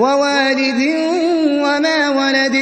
ووالد وما ولد